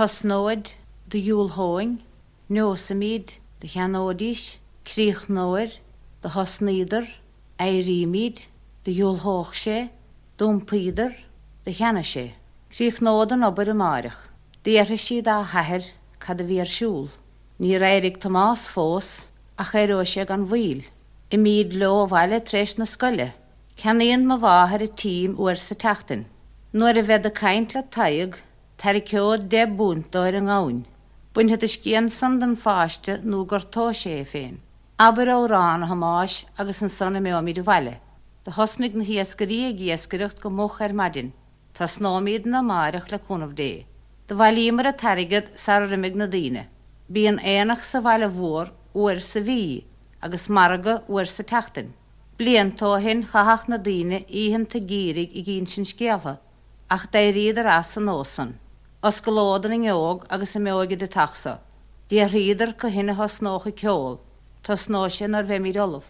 Tás nóid do dúlthóin, nósa de cheanódís, críoch nóir, de hosníidir, éríimiid, de dúlthóch sé, dúmpaíidir de cheanna sé. Críoch nódan obair amaireach. Déarthe siad a heair cad a bhíar siúl. Ní réirigh Tomás fós a chéró sé gan bhil. I míad le bhile tréis na scoile. Ceanaíon má bháthair a tím uair sa tetain. Nuair a bheith a caiint le taigh tar i ceod de búntáir an gáin. Buin het is céan san den fáiste nó gurtá sé féin. Aber órán hamáis agus an sanna mé míad bhile. Tá hosnig na hiascarí a ghiascairecht go moch ar madin, Tá snáméad na máireach le chunmh dé. De bhilímar a tarigad sa riimiig na daine. Bí an éanach sa bhile mhór uair sa bhí agus marga uair sa tetain. Bliantóhin chahach na daine íhananta gérig i gén sin scealha, ach d riad ar as san nósan. os go ládan an geog agus sem méige de taxa. Dí a riidir go hinine has snácha ceol, Tá sná sin ar bheith mí míollah.